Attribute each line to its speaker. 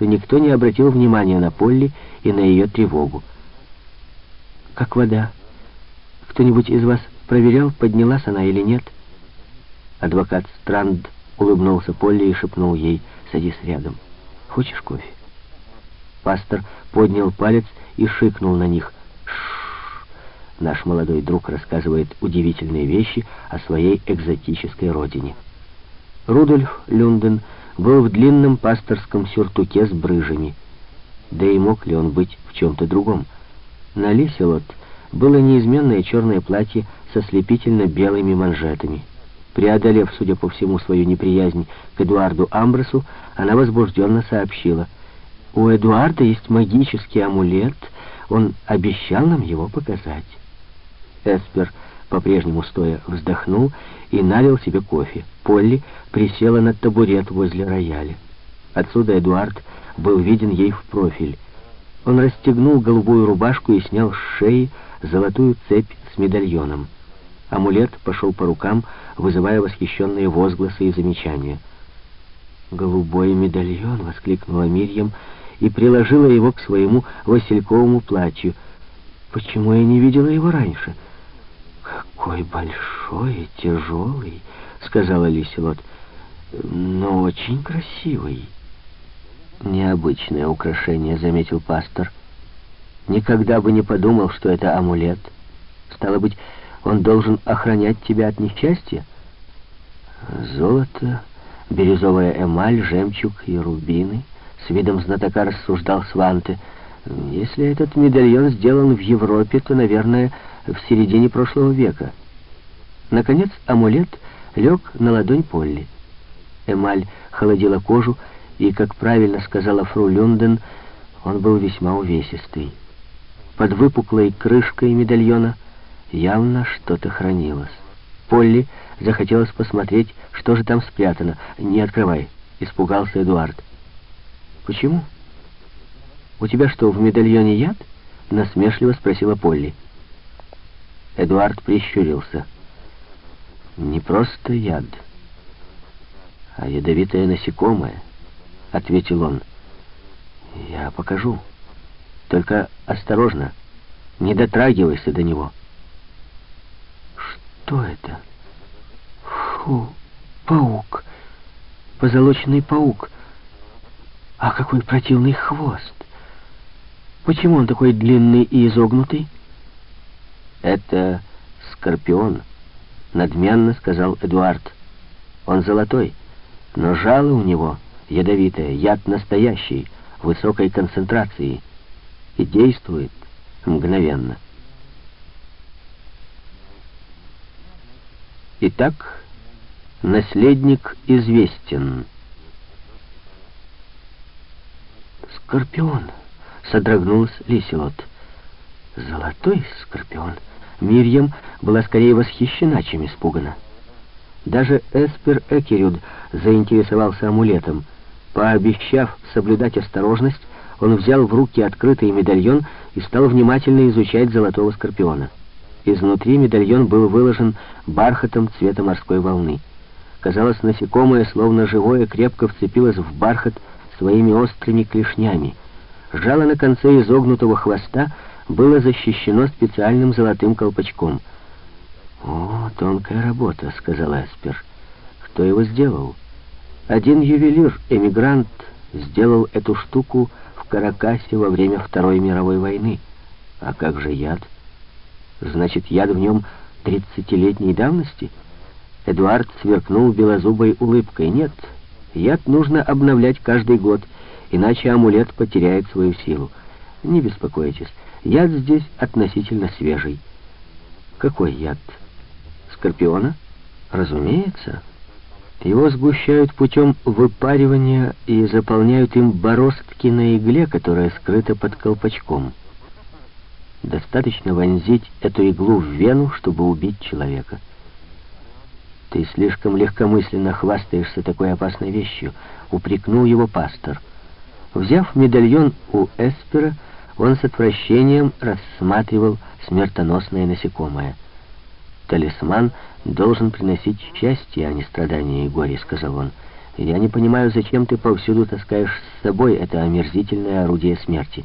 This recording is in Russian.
Speaker 1: что никто не обратил внимания на Полли и на ее тревогу. «Как вода. Кто-нибудь из вас проверял, поднялась она или нет?» Адвокат Странд улыбнулся Полли и шепнул ей, «Садись рядом. Хочешь кофе?» Пастор поднял палец и шикнул на них. Шш! Наш молодой друг рассказывает удивительные вещи о своей экзотической родине. Рудольф Люнден был в длинном пасторском сюртуке с брыжами. Да и мог ли он быть в чем-то другом? На Лиселот было неизменное черное платье со слепительно белыми манжетами. Преодолев, судя по всему, свою неприязнь к Эдуарду Амбросу, она возбужденно сообщила. «У Эдуарда есть магический амулет, он обещал нам его показать». Эспер, по-прежнему стоя, вздохнул и налил себе кофе. Полли присела на табурет возле рояля. Отсюда Эдуард был виден ей в профиль. Он расстегнул голубую рубашку и снял с шеи золотую цепь с медальоном. Амулет пошел по рукам, вызывая восхищенные возгласы и замечания. «Голубой медальон!» — воскликнула Мирьям и приложила его к своему васильковому платью. «Почему я не видела его раньше?» «Какой большой тяжелый!» — сказала Лиселот. «Но очень красивый». «Необычное украшение», — заметил пастор. «Никогда бы не подумал, что это амулет. Стало быть, он должен охранять тебя от несчастья?» «Золото, бирюзовая эмаль, жемчуг и рубины», — с видом знатока рассуждал Сванте. «Если этот медальон сделан в Европе, то, наверное, в середине прошлого века». Наконец амулет лег на ладонь Полли. Эмаль холодила кожу, и, как правильно сказала фру Люнден, он был весьма увесистый. Под выпуклой крышкой медальона явно что-то хранилось. Полли захотелось посмотреть, что же там спрятано. «Не открывай», — испугался Эдуард. «Почему? У тебя что, в медальоне яд?» — насмешливо спросила Полли. Эдуард прищурился. «Не просто яд, а ядовитое насекомое», — ответил он. «Я покажу. Только осторожно, не дотрагивайся до него». «Что это?» «Фу, паук, позолоченный паук. А какой противный хвост! Почему он такой длинный и изогнутый?»
Speaker 2: «Это скорпион», — надменно сказал Эдуард. «Он золотой, но жало у него ядовитое, яд настоящий, высокой концентрации, и действует мгновенно». Итак, наследник известен.
Speaker 1: «Скорпион!» — содрогнулась Лиселот. «Золотой скорпион!» Мирьям была скорее восхищена, чем испугана. Даже Эспер Экерюд заинтересовался амулетом. Пообещав соблюдать осторожность, он взял в руки открытый медальон и стал внимательно изучать золотого скорпиона. Изнутри медальон был выложен бархатом цвета морской волны. Казалось, насекомое, словно живое, крепко вцепилось в бархат своими острыми клешнями. Жало на конце изогнутого хвоста было защищено специальным золотым колпачком. «О, тонкая работа», — сказал Эспер. «Кто его сделал?» «Один ювелир, эмигрант, сделал эту штуку в Каракасе во время Второй мировой войны. А как же яд? Значит, яд в нем тридцатилетней давности?» Эдуард сверкнул белозубой улыбкой. «Нет, яд нужно обновлять каждый год, иначе амулет потеряет свою силу. Не беспокойтесь». Яд здесь относительно свежий. Какой яд? Скорпиона? Разумеется. Его сгущают путем выпаривания и заполняют им бороздки на игле, которая скрыта под колпачком. Достаточно вонзить эту иглу в вену, чтобы убить человека. Ты слишком легкомысленно хвастаешься такой опасной вещью, упрекнул его пастор. Взяв медальон у Эспера, он с отвращением рассматривал смертоносное насекомое. «Талисман должен приносить счастье, а не страдания и горе», — сказал он. Я не понимаю, зачем ты повсюду таскаешь с собой это омерзительное орудие смерти».